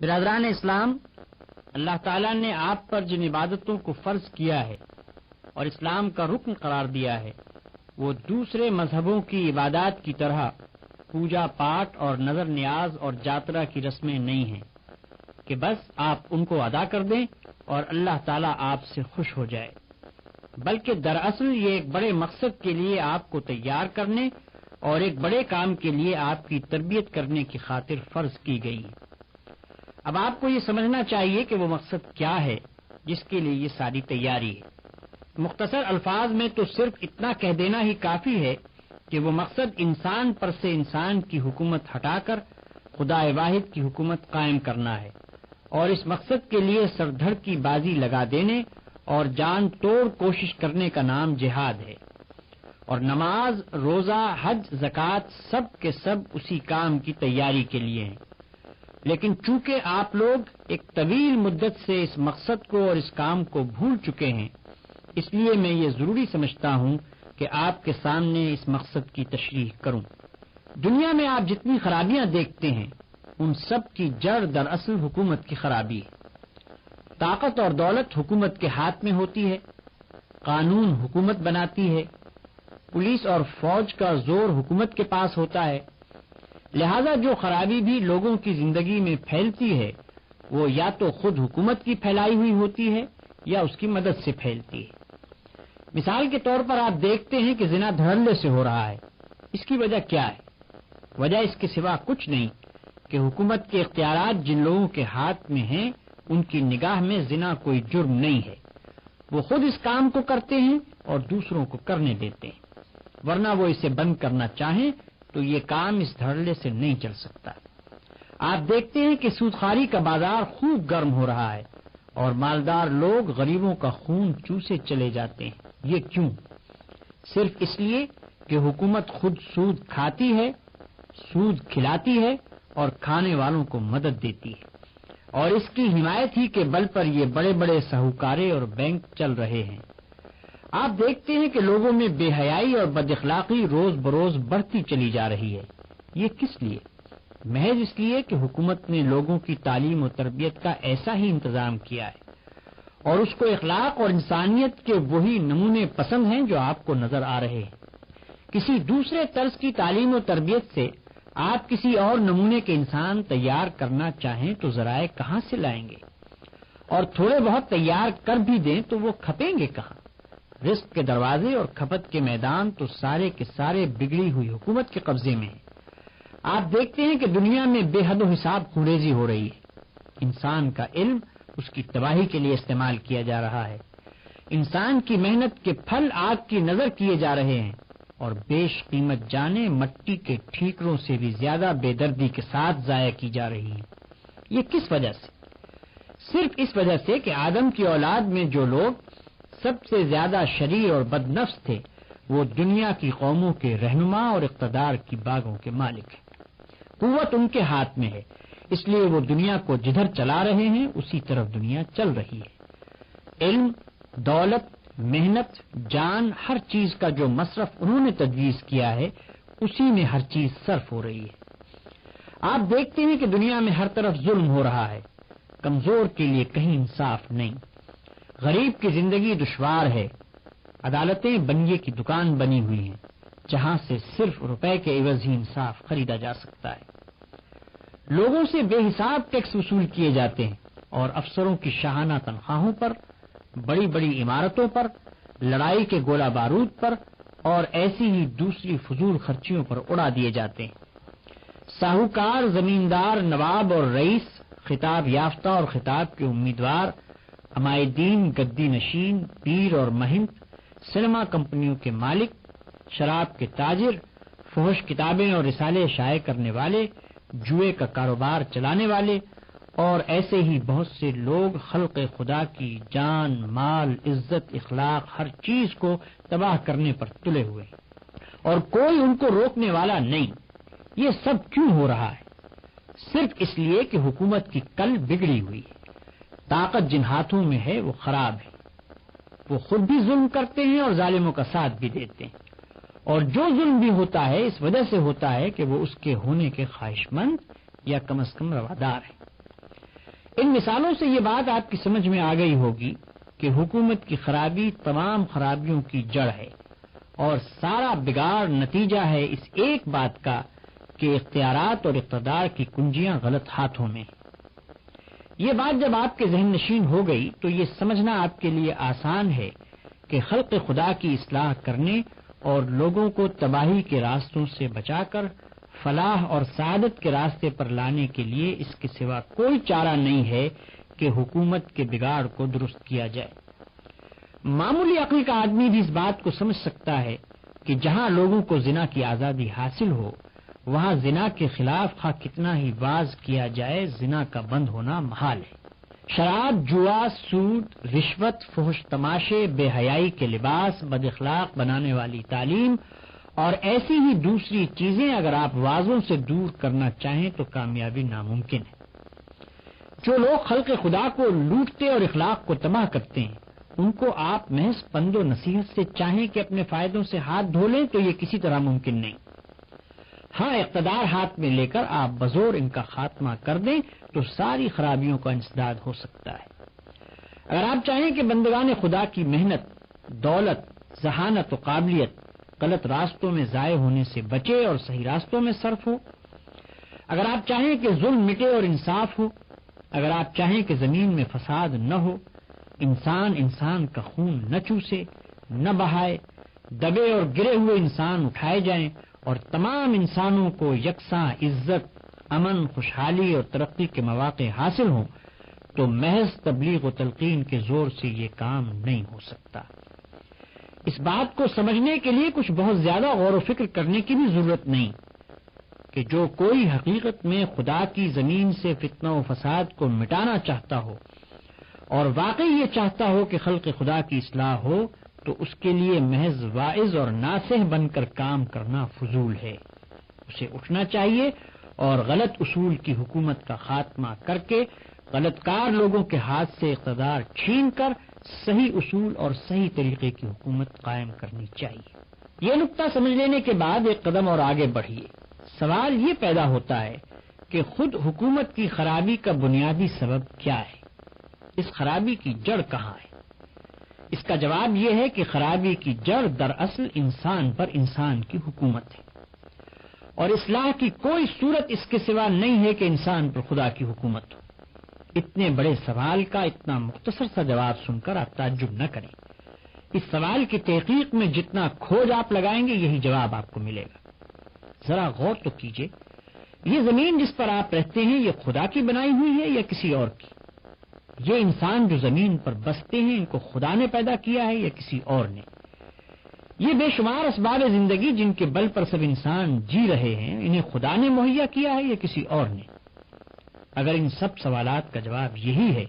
برادران اسلام، اللہ تعالیٰ نے آپ پر جن عبادتوں کو فرض کیا ہے اور اسلام کا رکن قرار دیا ہے، وہ دوسرے مذہبوں کی عبادات کی طرح پوجا پاٹ اور نظر نیاز اور جاترا کی رسمیں نہیں ہیں کہ بس آپ ان کو ادا کر دیں اور اللہ تعالیٰ آپ سے خوش ہو جائے۔ بلکہ دراصل یہ ایک بڑے مقصد کے لیے آپ کو تیار کرنے اور ایک بڑے کام کے لیے آپ کی تربیت کرنے کی خاطر فرض کی گئی۔ اب آپ کو یہ سمجھنا چاہیے کہ وہ مقصد کیا ہے، جس کے لیے یہ ساری تیاری ہے۔ مختصر الفاظ میں تو صرف اتنا کہہ دینا ہی کافی ہے کہ وہ مقصد انسان پر سے انسان کی حکومت ہٹا کر خدا واحد کی حکومت قائم کرنا ہے اور اس مقصد کے لیے سردھڑ کی بازی لگا دینے اور جان توڑ کوشش کرنے کا نام جہاد ہے۔ اور نماز، روزہ، حج، زکوٰۃ سب کے سب اسی کام کی تیاری کے لیے ہیں۔ لیکن چونکہ آپ لوگ ایک طویل مدت سے اس مقصد کو اور اس کام کو بھول چکے ہیں، اس لیے میں یہ ضروری سمجھتا ہوں کہ آپ کے سامنے اس مقصد کی تشریح کروں۔ دنیا میں آپ جتنی خرابیاں دیکھتے ہیں، ان سب کی جڑ دراصل حکومت کی خرابی ہے۔ طاقت اور دولت حکومت کے ہاتھ میں ہوتی ہے، قانون حکومت بناتی ہے، پولیس اور فوج کا زور حکومت کے پاس ہوتا ہے۔ لہذا جو خرابی بھی لوگوں کی زندگی میں پھیلتی ہے، وہ یا تو خود حکومت کی پھیلائی ہوئی ہوتی ہے، یا اس کی مدد سے پھیلتی ہے۔ مثال کے طور پر آپ دیکھتے ہیں کہ زنا دھڑلے سے ہو رہا ہے۔ اس کی وجہ کیا ہے؟ وجہ اس کے سوا کچھ نہیں کہ حکومت کے اختیارات جن لوگوں کے ہاتھ میں ہیں، ان کی نگاہ میں زنا کوئی جرم نہیں ہے۔ وہ خود اس کام کو کرتے ہیں اور دوسروں کو کرنے دیتے ہیں۔ ورنہ وہ اسے بند کرنا چاہیں تو یہ کام اس دھڑلے سے نہیں چل سکتا۔ آپ دیکھتے ہیں کہ سودخاری کا بازار خوب گرم ہو رہا ہے اور مالدار لوگ غریبوں کا خون چوسے چلے جاتے ہیں۔ یہ کیوں؟ صرف اس لیے کہ حکومت خود سود کھاتی ہے، سود کھلاتی ہے اور کھانے والوں کو مدد دیتی ہے۔ اور اس کی حمایت ہی کے بل پر یہ بڑے بڑے سہوکارے اور بینک چل رہے ہیں۔ آپ دیکھتے ہیں کہ لوگوں میں بے حیائی اور بد اخلاقی روز بروز بڑھتی چلی جا رہی ہے۔ یہ کس لیے؟ محض اس لیے کہ حکومت نے لوگوں کی تعلیم و تربیت کا ایسا ہی انتظام کیا ہے۔ اور اس کو اخلاق اور انسانیت کے وہی نمونے پسند ہیں جو آپ کو نظر آ رہے ہیں۔ کسی دوسرے طرز کی تعلیم و تربیت سے آپ کسی اور نمونے کے انسان تیار کرنا چاہیں تو ذرائع کہاں سے لائیں گے؟ اور تھوڑے بہت تیار کر بھی دیں تو وہ کھپیں گے کہاں؟ رسک کے دروازے اور کھپت کے میدان تو سارے کے سارے بگڑی ہوئی حکومت کے قبضے میں ہیں۔ آپ دیکھتے ہیں کہ دنیا میں بے حد و حساب خوریزی ہو رہی ہے۔ انسان کا علم اس کی تباہی کے لیے استعمال کیا جا رہا ہے۔ انسان کی محنت کے پھل آگ کی نظر کیے جا رہے ہیں اور بیش قیمت جانے مٹی کے ٹھیکروں سے بھی زیادہ بے دردی کے ساتھ ضائع کی جا رہی ہیں۔ یہ کس وجہ سے؟ صرف اس وجہ سے کہ آدم کی اولاد میں جو لوگ سب سے زیادہ شریر اور بد نفس تھے، وہ دنیا کی قوموں کے رہنما اور اقتدار کی باغوں کے مالک ہیں۔ قوت ان کے ہاتھ میں ہے، اس لیے وہ دنیا کو جدھر چلا رہے ہیں، اسی طرف دنیا چل رہی ہے۔ علم، دولت، محنت، جان، ہر چیز کا جو مصرف انہوں نے تجویز کیا ہے، اسی میں ہر چیز صرف ہو رہی ہے۔ آپ دیکھتے ہیں کہ دنیا میں ہر طرف ظلم ہو رہا ہے۔ کمزور کے لیے کہیں انصاف نہیں۔ غریب کی زندگی دشوار ہے۔ عدالتیں بنیے کی دکان بنی ہوئی ہیں، جہاں سے صرف روپے کے عوض ہی انصاف خریدا جا سکتا ہے۔ لوگوں سے بے حساب ٹیکس وصول کیے جاتے ہیں اور افسروں کی شاہانہ تنخواہوں پر، بڑی بڑی عمارتوں پر، لڑائی کے گولہ بارود پر اور ایسی ہی دوسری فضول خرچیوں پر اڑا دیے جاتے ہیں۔ ساہوکار، زمیندار، نواب اور رئیس، خطاب یافتہ اور خطاب کے امیدوار عمائدین گدی نشین، پیر اور مہند، سنیما کمپنیوں کے مالک، شراب کے تاجر فوش کتابیں اور رسالے شائع کرنے والے، جوئے کا کاروبار چلانے والے اور ایسے ہی بہت سے لوگ خلق خدا کی جان، مال، عزت، اخلاق، ہر چیز کو تباہ کرنے پر تلے ہوئے۔ اور کوئی ان کو روکنے والا نہیں۔ یہ سب کیوں ہو رہا ہے؟ صرف اس لیے کہ حکومت کی کل بگڑی ہوئی ہے۔ طاقت جن ہاتھوں میں ہے، وہ خراب ہے۔ وہ خود بھی ظلم کرتے ہیں اور ظالموں کا ساتھ بھی دیتے ہیں۔ اور جو ظلم بھی ہوتا ہے، اس وجہ سے ہوتا ہے کہ وہ اس کے ہونے کے خواہش مند یا کم از کم روادار ہے ان مثالوں سے یہ بات آپ کی سمجھ میں آ گئی ہوگی کہ حکومت کی خرابی تمام خرابیوں کی جڑ ہے۔ اور سارا بگاڑ نتیجہ ہے اس ایک بات کا کہ اختیارات اور اقتدار کی کنجیاں غلط ہاتھوں میں یہ بات جب آپ کے ذہن نشین ہو گئی تو یہ سمجھنا آپ کے لیے آسان ہے کہ خلق خدا کی اصلاح کرنے اور لوگوں کو تباہی کے راستوں سے بچا کر فلاح اور سعادت کے راستے پر لانے کے لیے اس کے سوا کوئی چارہ نہیں ہے کہ حکومت کے بگاڑ کو درست کیا جائے۔ معمولی عقل کا آدمی بھی اس بات کو سمجھ سکتا ہے کہ جہاں لوگوں کو زنا کی آزادی حاصل ہو وہاں زنا کے خلاف خواہ کتنا ہی باز کیا جائے، زنا کا بند ہونا محال ہے۔ شراب، جوا سود رشوت، فحش، تماشے، بے حیائی کے لباس، بد اخلاق بنانے والی تعلیم اور ایسی ہی دوسری چیزیں اگر آپ واضحوں سے دور کرنا چاہیں تو کامیابی ناممکن ہے۔ جو لوگ خلق خدا کو لوٹتے اور اخلاق کو تباہ کرتے ہیں، ان کو آپ محض پند و نصیحت سے چاہیں کہ اپنے فائدوں سے ہاتھ دھو لیں تو یہ کسی طرح ممکن نہیں۔ ہاں اقتدار ہاتھ میں لے کر آپ بزور ان کا خاتمہ کر دیں تو ساری خرابیوں کا انسداد ہو سکتا ہے۔ اگر آپ چاہیں کہ بندگان خدا کی محنت، دولت، ذہانت و قابلیت غلط راستوں میں ضائع ہونے سے بچے اور صحیح راستوں میں صرف ہو، اگر آپ چاہیں کہ ظلم مٹے اور انصاف ہو، اگر آپ چاہیں کہ زمین میں فساد نہ ہو، انسان انسان کا خون نہ چوسے، نہ بہائے، دبے اور گرے ہوئے انسان اٹھائے جائیں اور تمام انسانوں کو یکساں عزت، امن، خوشحالی اور ترقی کے مواقع حاصل ہوں تو محض تبلیغ و تلقین کے زور سے یہ کام نہیں ہو سکتا۔ اس بات کو سمجھنے کے لیے کچھ بہت زیادہ غور و فکر کرنے کی بھی ضرورت نہیں کہ جو کوئی حقیقت میں خدا کی زمین سے فتنہ و فساد کو مٹانا چاہتا ہو اور واقعی یہ چاہتا ہو کہ خلق خدا کی اصلاح ہو تو اس کے لیے محض واعظ اور ناسح بن کر کام کرنا فضول ہے۔ اسے اٹھنا چاہیے اور غلط اصول کی حکومت کا خاتمہ کر کے غلط کار لوگوں کے ہاتھ سے اقتدار چھین کر صحیح اصول اور صحیح طریقے کی حکومت قائم کرنی چاہیے۔ یہ نقطہ سمجھ لینے کے بعد ایک قدم اور آگے بڑھیے۔ سوال یہ پیدا ہوتا ہے کہ خود حکومت کی خرابی کا بنیادی سبب کیا ہے۔ اس خرابی کی جڑ کہاں ہے؟ اس کا جواب یہ ہے کہ خرابی کی جڑ دراصل انسان پر انسان کی حکومت ہے۔ اور اصلاح کی کوئی صورت اس کے سوا نہیں ہے کہ انسان پر خدا کی حکومت۔ ہو اتنے بڑے سوال کا اتنا مختصر سا جواب سن کر آپ تعجب نہ کریں۔ اس سوال کی تحقیق میں جتنا کھوج آپ لگائیں گے، یہی جواب آپ کو ملے گا۔ ذرا غور تو کیجیے۔ یہ زمین جس پر آپ رہتے ہیں، یہ خدا کی بنائی ہوئی ہے یا کسی اور کی؟ یہ انسان جو زمین پر بستے ہیں، ان کو خدا نے پیدا کیا ہے یا کسی اور نے؟ یہ بے شمار اسباب زندگی جن کے بل پر سب انسان جی رہے ہیں، انہیں خدا نے مہیا کیا ہے یا کسی اور نے؟ اگر ان سب سوالات کا جواب یہی ہے،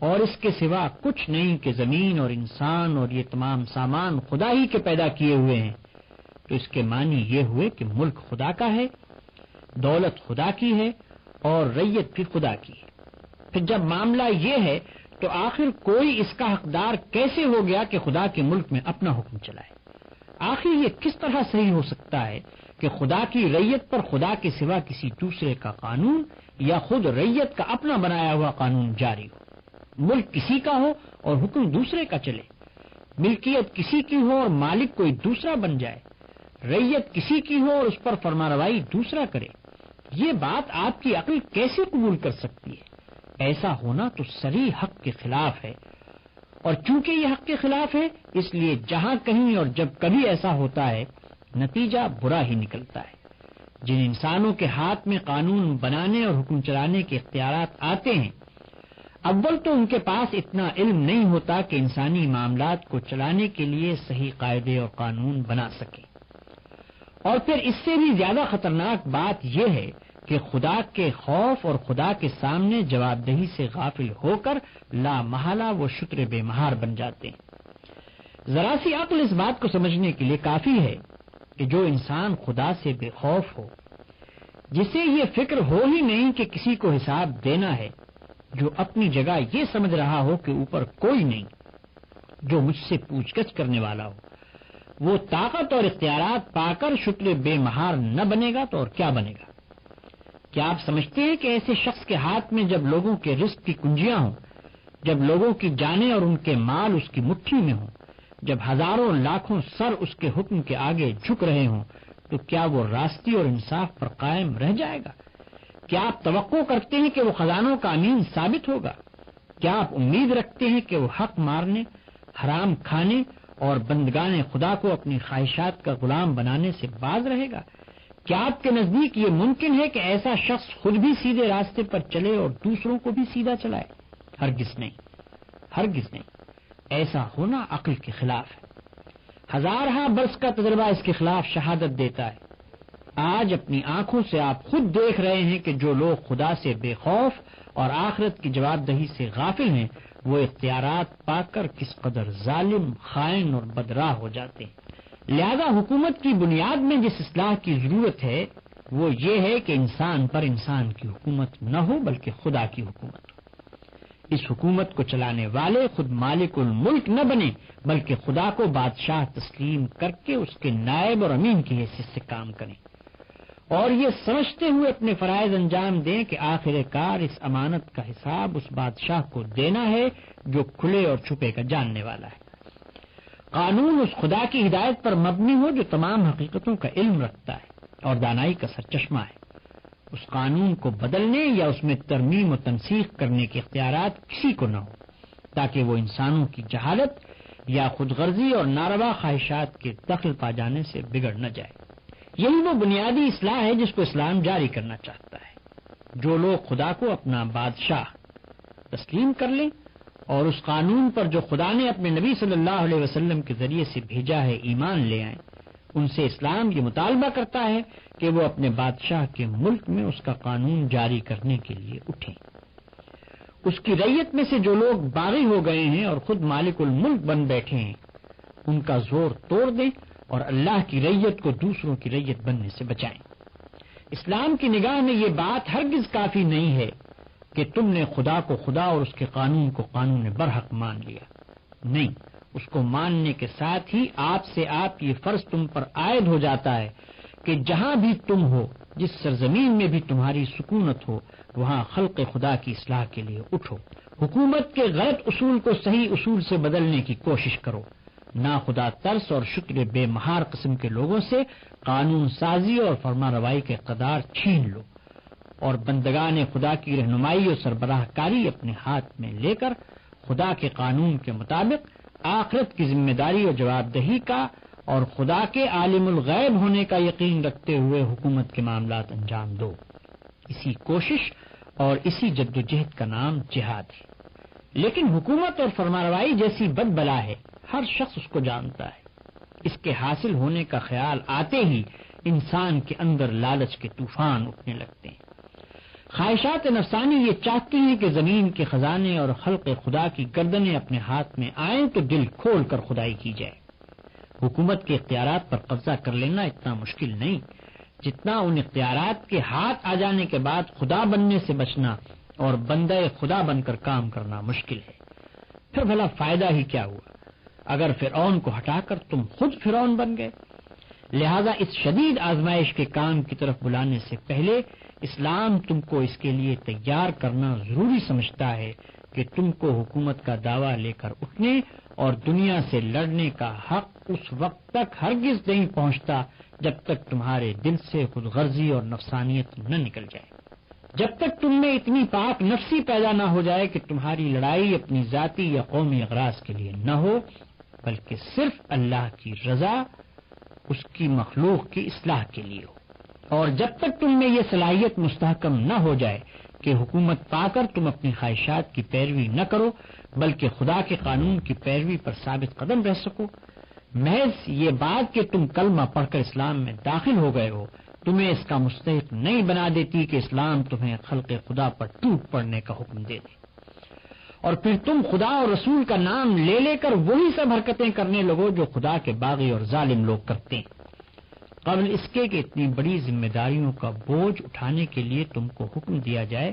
اور اس کے سوا کچھ نہیں کہ زمین اور انسان اور یہ تمام سامان خدا ہی کے پیدا کیے ہوئے ہیں، تو اس کے معنی یہ ہوئے کہ ملک خدا کا ہے، دولت خدا کی ہے، اور ریت بھی خدا کی ہے۔ پھر جب معاملہ یہ ہے تو آخر کوئی اس کا حقدار کیسے ہو گیا کہ خدا کے ملک میں اپنا حکم چلائے؟ آخر یہ کس طرح صحیح ہو سکتا ہے کہ خدا کی ریت پر خدا کے سوا کسی دوسرے کا قانون یا خود ریت کا اپنا بنایا ہوا قانون جاری ہو؟ ملک کسی کا ہو اور حکم دوسرے کا چلے؟ ملکیت کسی کی ہو اور مالک کوئی دوسرا بن جائے؟ ریت کسی کی ہو اور اس پر فرما روائی دوسرا کرے؟ یہ بات آپ کی عقل کیسے قبول کر سکتی ہے؟ ایسا ہونا تو سری حق کے خلاف ہے۔ اور چونکہ یہ حق کے خلاف ہے، اس لیے جہاں کہیں اور جب کبھی ایسا ہوتا ہے، نتیجہ برا ہی نکلتا ہے۔ جن انسانوں کے ہاتھ میں قانون بنانے اور حکم چلانے کے اختیارات آتے ہیں، اول تو ان کے پاس اتنا علم نہیں ہوتا کہ انسانی معاملات کو چلانے کے لیے صحیح قاعدے اور قانون بنا سکے اور پھر اس سے بھی زیادہ خطرناک بات یہ ہے کہ خدا کے خوف اور خدا کے سامنے جواب دہی سے غافل ہو کر لا محالہ وہ شکر بے مہار بن جاتے ہیں۔ ذرا سی عقل اس بات کو سمجھنے کے لیے کافی ہے کہ جو انسان خدا سے بے خوف ہو، جسے یہ فکر ہو ہی نہیں کہ کسی کو حساب دینا ہے، جو اپنی جگہ یہ سمجھ رہا ہو کہ اوپر کوئی نہیں، جو مجھ سے پوچھ گچھ کرنے والا ہو۔ وہ طاقت اور اختیارات پا کر شکر بے مہار نہ بنے گا تو اور کیا بنے گا؟ کیا آپ سمجھتے ہیں کہ ایسے شخص کے ہاتھ میں جب لوگوں کے رزق کی کنجیاں ہوں، جب لوگوں کی جانیں اور ان کے مال اس کی مٹھی میں ہوں، جب ہزاروں لاکھوں سر اس کے حکم کے آگے جھک رہے ہوں، تو کیا وہ راستی اور انصاف پر قائم رہ جائے گا؟ کیا آپ توقع کرتے ہیں کہ وہ خزانوں کا امین ثابت ہوگا؟ کیا آپ امید رکھتے ہیں کہ وہ حق مارنے، حرام کھانے اور بندگان خدا کو اپنی خواہشات کا غلام بنانے سے باز رہے گا؟ کیا آپ کے نزدیک یہ ممکن ہے کہ ایسا شخص خود بھی سیدھے راستے پر چلے اور دوسروں کو بھی سیدھا چلائے؟ ہرگز نہیں ہرگز نہیں۔ ایسا ہونا عقل کے خلاف ہے۔ ہزارہ برس کا تجربہ اس کے خلاف شہادت دیتا ہے۔ آج اپنی آنکھوں سے آپ خود دیکھ رہے ہیں کہ جو لوگ خدا سے بے خوف اور آخرت کی جواب دہی سے غافل ہیں، وہ اختیارات پا کر کس قدر ظالم، خائن اور بدراہ ہو جاتے ہیں۔ لہذا حکومت کی بنیاد میں جس اصلاح کی ضرورت ہے، وہ یہ ہے کہ انسان پر انسان کی حکومت نہ ہو، بلکہ خدا کی حکومت ہو۔ اس حکومت کو چلانے والے خود مالک الملک نہ بنے بلکہ خدا کو بادشاہ تسلیم کر کے اس کے نائب اور امین کی حیثیت سے کام کریں۔ اور یہ سمجھتے ہوئے اپنے فرائض انجام دیں کہ آخر کار اس امانت کا حساب اس بادشاہ کو دینا ہے جو کھلے اور چھپے کا جاننے والا ہے۔ قانون اس خدا کی ہدایت پر مبنی ہو جو تمام حقیقتوں کا علم رکھتا ہے اور دانائی کا سر چشمہ ہے۔ اس قانون کو بدلنے یا اس میں ترمیم و تنسیخ کرنے کے اختیارات کسی کو نہ ہو تاکہ وہ انسانوں کی جہالت یا خود غرضی اور ناروا خواہشات کے دخل پا جانے سے بگڑ نہ جائے۔ یہی وہ بنیادی اصلاح ہے جس کو اسلام جاری کرنا چاہتا ہے۔ جو لوگ خدا کو اپنا بادشاہ تسلیم کر لیں اور اس قانون پر جو خدا نے اپنے نبی صلی اللہ علیہ وسلم کے ذریعے سے بھیجا ہے ایمان لے آئیں۔ ان سے اسلام یہ مطالبہ کرتا ہے کہ وہ اپنے بادشاہ کے ملک میں اس کا قانون جاری کرنے کے لیے اٹھیں۔ اس کی ریت میں سے جو لوگ باغی ہو گئے ہیں اور خود مالک الملک بن بیٹھے ہیں، ان کا زور توڑ دیں اور اللہ کی ریت کو دوسروں کی ریت بننے سے بچائیں۔ اسلام کی نگاہ میں یہ بات ہرگز کافی نہیں ہے۔ کہ تم نے خدا کو خدا اور اس کے قانون کو قانون برحق مان لیا۔ نہیں، اس کو ماننے کے ساتھ ہی آپ سے آپ یہ فرض تم پر عائد ہو جاتا ہے کہ جہاں بھی تم ہو، جس سرزمین میں بھی تمہاری سکونت ہو، وہاں خلق خدا کی اصلاح کے لیے اٹھو۔ حکومت کے غلط اصول کو صحیح اصول سے بدلنے کی کوشش کرو۔ نہ خدا ترس اور شکر بے مہار قسم کے لوگوں سے قانون سازی اور فرما روائی کے قدار چھین لو۔ اور بندگان خدا کی رہنمائی اور سربراہ کاری اپنے ہاتھ میں لے کر خدا کے قانون کے مطابق آخرت کی ذمہ داری اور جواب دہی کا اور خدا کے عالم الغیب ہونے کا یقین رکھتے ہوئے حکومت کے معاملات انجام دو۔ اسی کوشش اور اسی جد و جہد کا نام جہاد ہے۔ لیکن حکومت اور فرماروائی جیسی بد بلا ہے۔ ہر شخص اس کو جانتا ہے۔ اس کے حاصل ہونے کا خیال آتے ہی انسان کے اندر لالچ کے طوفان اٹھنے لگتے ہیں۔ خواہشات نفسانی یہ چاہتی ہیں کہ زمین کے خزانے اور خلق خدا کی گردنیں اپنے ہاتھ میں آئیں تو دل کھول کر خدائی کی جائے۔ حکومت کے اختیارات پر قبضہ کر لینا اتنا مشکل نہیں، جتنا ان اختیارات کے ہاتھ آ جانے کے بعد خدا بننے سے بچنا اور بندے خدا بن کر کام کرنا مشکل ہے۔ پھر بھلا فائدہ ہی کیا ہوا؟ اگر فرعون کو ہٹا کر تم خود فرعون بن گئے، لہذا اس شدید آزمائش کے کام کی طرف بلانے سے پہلے اسلام تم کو اس کے لیے تیار کرنا ضروری سمجھتا ہے کہ تم کو حکومت کا دعویٰ لے کر اٹھنے اور دنیا سے لڑنے کا حق اس وقت تک ہرگز نہیں پہنچتا جب تک تمہارے دل سے خود غرضی اور نفسانیت نہ نکل جائے۔ جب تک تم میں اتنی پاک نفسی پیدا نہ ہو جائے کہ تمہاری لڑائی اپنی ذاتی یا قومی اغراض کے لیے نہ ہو، بلکہ صرف اللہ کی رضا، اس کی مخلوق کی اصلاح کے لیے ہو۔ اور جب تک تم میں یہ صلاحیت مستحکم نہ ہو جائے کہ حکومت پا کر تم اپنی خواہشات کی پیروی نہ کرو، بلکہ خدا کے قانون کی پیروی پر ثابت قدم رہ سکو، محض یہ بات کہ تم کلمہ پڑھ کر اسلام میں داخل ہو گئے ہو، تمہیں اس کا مستحق نہیں بنا دیتی کہ اسلام تمہیں خلق خدا پر ٹوٹ پڑنے کا حکم دے دے۔ اور پھر تم خدا اور رسول کا نام لے لے کر وہی سب حرکتیں کرنے لگو جو خدا کے باغی اور ظالم لوگ کرتے ہیں۔ قبل اس کے کہ اتنی بڑی ذمہ داریوں کا بوجھ اٹھانے کے لیے تم کو حکم دیا جائے،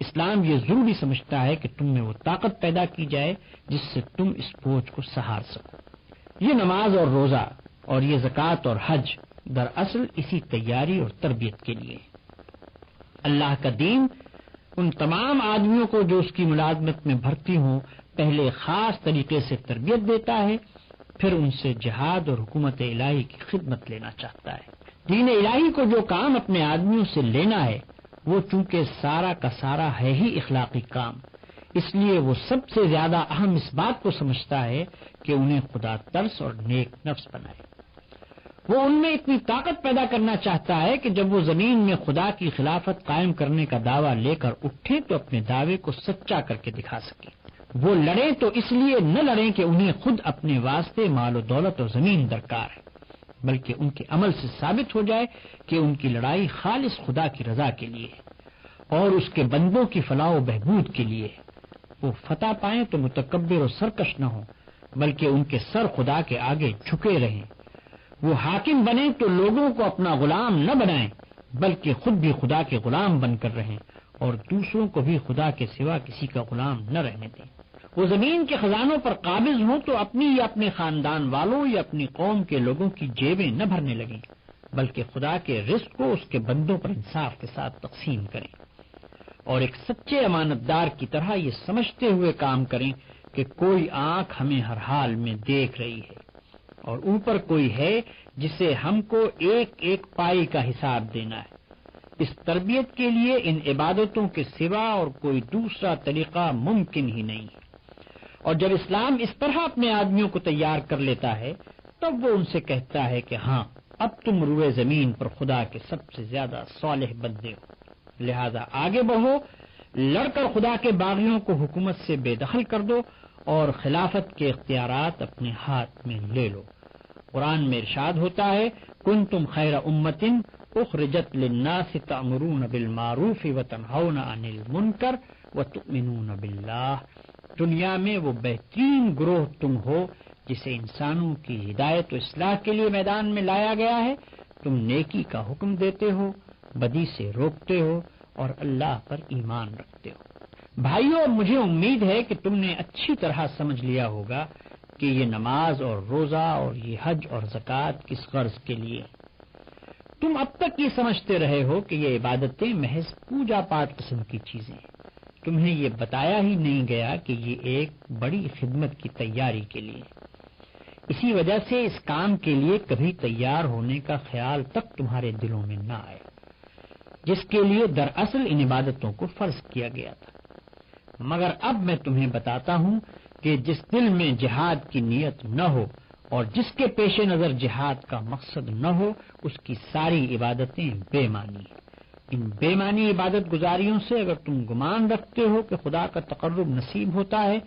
اسلام یہ ضروری سمجھتا ہے کہ تم میں وہ طاقت پیدا کی جائے جس سے تم اس بوجھ کو سہار سکو۔ یہ نماز اور روزہ اور یہ زکوٰۃ اور حج دراصل اسی تیاری اور تربیت کے لیے۔ اللہ کا دین ان تمام آدمیوں کو جو اس کی ملازمت میں بھرتی ہوں، پہلے خاص طریقے سے تربیت دیتا ہے پھر ان سے جہاد اور حکومت الہی کی خدمت لینا چاہتا ہے۔ دین الہی کو جو کام اپنے آدمیوں سے لینا ہے، وہ چونکہ سارا کا سارا ہے ہی اخلاقی کام۔ اس لیے وہ سب سے زیادہ اہم اس بات کو سمجھتا ہے کہ انہیں خدا ترس اور نیک نفس بنائے۔ وہ ان میں اتنی طاقت پیدا کرنا چاہتا ہے کہ جب وہ زمین میں خدا کی خلافت قائم کرنے کا دعویٰ لے کر اٹھے تو اپنے دعوے کو سچا کر کے دکھا سکے۔ وہ لڑیں تو اس لیے نہ لڑیں کہ انہیں خود اپنے واسطے مال و دولت اور زمین درکار ہے، بلکہ ان کے عمل سے ثابت ہو جائے کہ ان کی لڑائی خالص خدا کی رضا کے لیے ہے اور اس کے بندوں کی فلاح و بہبود کے لیے ہے۔ وہ فتح پائیں تو متکبر و سرکش نہ ہوں، بلکہ ان کے سر خدا کے آگے جھکے رہیں۔ وہ حاکم بنے تو لوگوں کو اپنا غلام نہ بنائیں، بلکہ خود بھی خدا کے غلام بن کر رہیں اور دوسروں کو بھی خدا کے سوا کسی کا غلام نہ رہنے دیں۔ وہ زمین کے خزانوں پر قابض ہوں تو اپنی یا اپنے خاندان والوں یا اپنی قوم کے لوگوں کی جیبیں نہ بھرنے لگیں، بلکہ خدا کے رزق کو اس کے بندوں پر انصاف کے ساتھ تقسیم کریں۔ اور ایک سچے امانت دار کی طرح یہ سمجھتے ہوئے کام کریں کہ کوئی آنکھ ہمیں ہر حال میں دیکھ رہی ہے، اور اوپر کوئی ہے جسے ہم کو ایک ایک پائی کا حساب دینا ہے۔ اس تربیت کے لیے ان عبادتوں کے سوا اور کوئی دوسرا طریقہ ممکن ہی نہیں۔ ہے اور جب اسلام اس طرح اپنے آدمیوں کو تیار کر لیتا ہے، تب وہ ان سے کہتا ہے کہ ہاں اب تم روئے زمین پر خدا کے سب سے زیادہ صالح بندے ہو۔ لہذا آگے بڑھو، لڑ کر خدا کے باغیوں کو حکومت سے بے دخل کر دو اور خلافت کے اختیارات اپنے ہاتھ میں لے لو۔ قرآن میں ارشاد ہوتا ہے کن تم خیر امتن اخرجت للناس تعمرون بالمعروف وتنهون عن المنکر وتؤمنون باللہ۔ دنیا میں وہ بہترین گروہ تم ہو جسے انسانوں کی ہدایت و اصلاح کے لیے میدان میں لایا گیا ہے۔ تم نیکی کا حکم دیتے ہو، بدی سے روکتے ہو اور اللہ پر ایمان رکھتے ہو۔ بھائیوں مجھے امید ہے کہ تم نے اچھی طرح سمجھ لیا ہوگا کہ یہ نماز اور روزہ اور یہ حج اور زکوٰۃ کس غرض کے لیے۔ تم اب تک یہ سمجھتے رہے ہو کہ یہ عبادتیں محض پوجا پاٹ قسم کی چیزیں ہیں۔ تمہیں یہ بتایا ہی نہیں گیا کہ یہ ایک بڑی خدمت کی تیاری کے لیے۔ اسی وجہ سے اس کام کے لیے کبھی تیار ہونے کا خیال تک تمہارے دلوں میں نہ آئے، جس کے لیے دراصل ان عبادتوں کو فرض کیا گیا تھا۔ مگر اب میں تمہیں بتاتا ہوں کہ جس دل میں جہاد کی نیت نہ ہو اور جس کے پیش نظر جہاد کا مقصد نہ ہو، اس کی ساری عبادتیں بے معنی ہیں۔ ان بے معنی عبادت گزاریوں سے اگر تم گمان رکھتے ہو کہ خدا کا تقرب نصیب ہوتا ہے،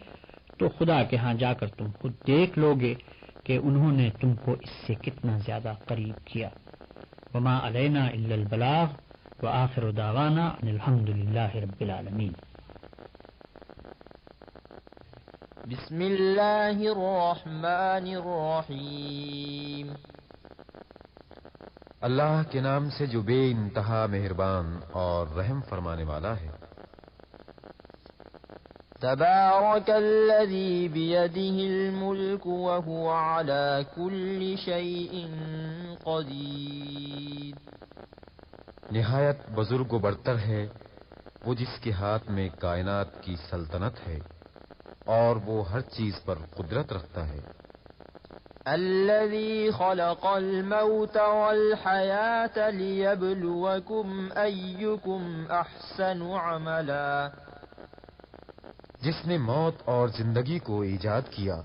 تو خدا کے ہاں جا کر تم خود دیکھ لو گے کہ انہوں نے تم کو اس سے کتنا زیادہ قریب کیا۔ وما علینا الا البلاغ و آخر داوانا الحمد للہ رب العالمین۔ بسم اللہ الرحمن الرحیم۔ اللہ کے نام سے جو بے انتہا مہربان اور رحم فرمانے والا ہے۔ تبارك الذي بيده الملك وهو على كل شيء قدير نہایت بزرگ و برتر ہے وہ جس کے ہاتھ میں کائنات کی سلطنت ہے اور وہ ہر چیز پر قدرت رکھتا ہے۔ الذي خلق الموت والحياة ليبلوكم أيكم أحسن عملا. جس نے موت اور زندگی کو ایجاد کیا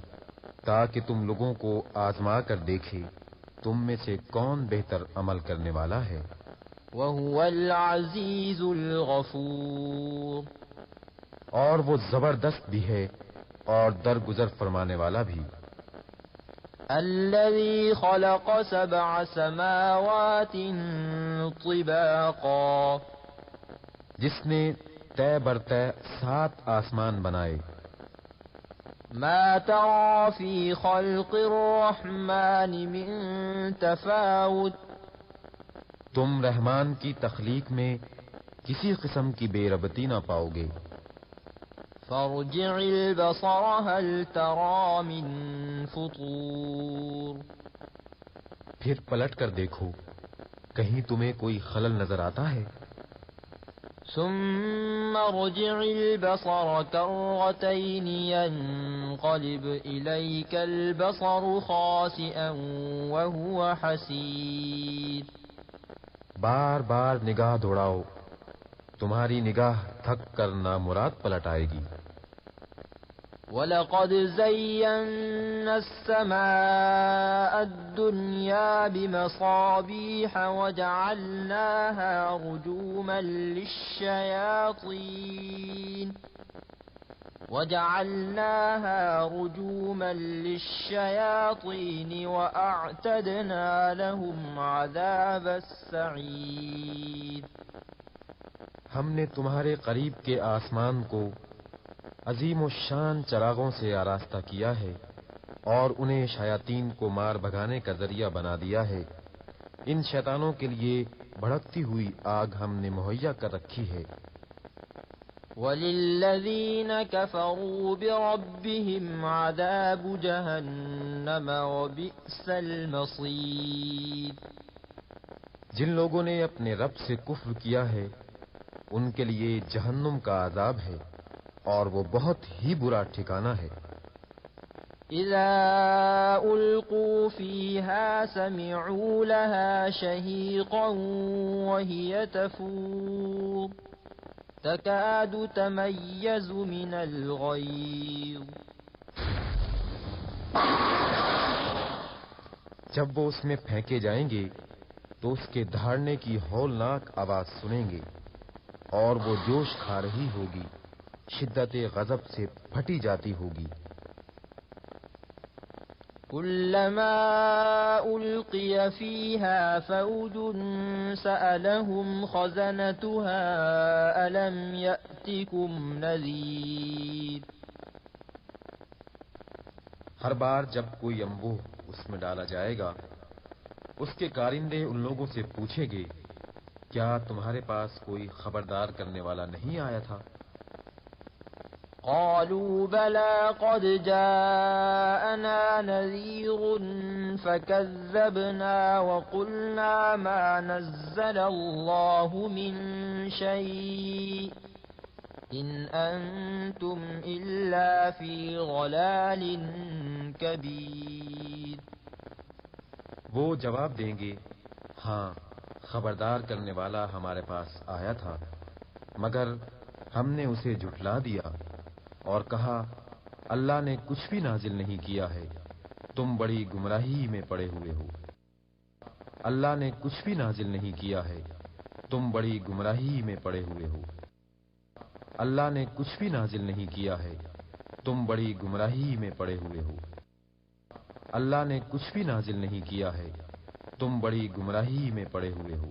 تاکہ تم لوگوں کو آزما کر دیکھے تم میں سے کون بہتر عمل کرنے والا ہے؟ وهو العزيز الغفور. اور وہ زبردست بھی ہے اور درگزر فرمانے والا بھی۔ الذي خلق سبع سماوات طباقا. جس نے طے بر طے سات آسمان بنائے. ما ترى في خلق الرحمن من تفاوت. تم رحمان کی تخلیق میں کسی قسم کی بے ربطی نہ پاؤ گے. فارجع البصر هل ترى من فطور پھر پلٹ کر دیکھو کہیں تمہیں کوئی خلل نظر آتا ہے؟ ثم ارجع البصر كرتين ينقلب إليك البصر خاسئا وهو حسير بار بار نگاہ دوڑاؤ تمہاری نگاہ تھک کر نامراد پلٹ آئے گی۔ وَلَقَدْ زَيَّنَّا السَّمَاءَ الدُّنْيَا بِمَصَابِيحَ وَجَعَلْنَاهَا رُجُومًا لِلشَّيَاطِينِ وَجَعَلْنَاهَا رُجُومًا لِلشَّيَاطِينِ وَأَعْتَدْنَا لَهُمْ عَذَابَ السَّعِيرِ ہم نے تمہارے قریب کے آسمان کو عظیم و شان چراغوں سے آراستہ کیا ہے اور انہیں شیاطین کو مار بھگانے کا ذریعہ بنا دیا ہے۔ ان شیطانوں کے لیے بھڑکتی ہوئی آگ ہم نے مہیا کر رکھی ہے۔ وَلِلَّذِينَ كَفَرُوا بِرَبِّهِمْ عَذَابُ جَهَنَّمَ وَبِئْسَ الْمَصِيرُ۔ جن لوگوں نے اپنے رب سے کفر کیا ہے ان کے لیے جہنم کا عذاب ہے اور وہ بہت ہی برا ٹھکانہ ہے۔ إِذَا أُلْقُوا فِيهَا سَمِعُوا لَهَا شَهِيقًا وَهِيَ تَفُورُ۔ تَكَادُ تَمَيَّزُ مِنَ الْغَيْظِ جب وہ اس میں پھینکے جائیں گے تو اس کے دھاڑنے کی ہولناک آواز سنیں گے۔ اور وہ جوش کھا رہی ہوگی شدت غضب سے پھٹی جاتی ہوگی۔ كلما ألقي فيها فوج سألهم خزنتها ألم يأتكم نذير ہر بار جب کوئی امبو اس میں ڈالا جائے گا اس کے کارندے ان لوگوں سے پوچھیں گے کیا تمہارے پاس کوئی خبردار کرنے والا نہیں آیا تھا؟ قالوا بلى قد جاءنا نذير فكذبنا وقلنا ما نزل الله من شيء إن أنتم إلا في غلال كبير وہ جواب دیں گے ہاں خبردار کرنے والا ہمارے پاس آیا تھا، مگر ہم نے اسے جھٹلا دیا اور کہا، اللہ نے کچھ بھی نازل نہیں کیا ہے، تم بڑی گمراہی میں پڑے ہوئے ہو۔ اللہ نے کچھ بھی نازل نہیں کیا ہے، تم بڑی گمراہی میں پڑے ہوئے ہو۔ اللہ نے کچھ بھی نازل نہیں کیا ہے، تم بڑی گمراہی میں پڑے ہوئے ہو۔ اللہ نے کچھ بھی نازل نہیں کیا ہے تم بڑی گمراہی میں پڑے ہوئے ہو۔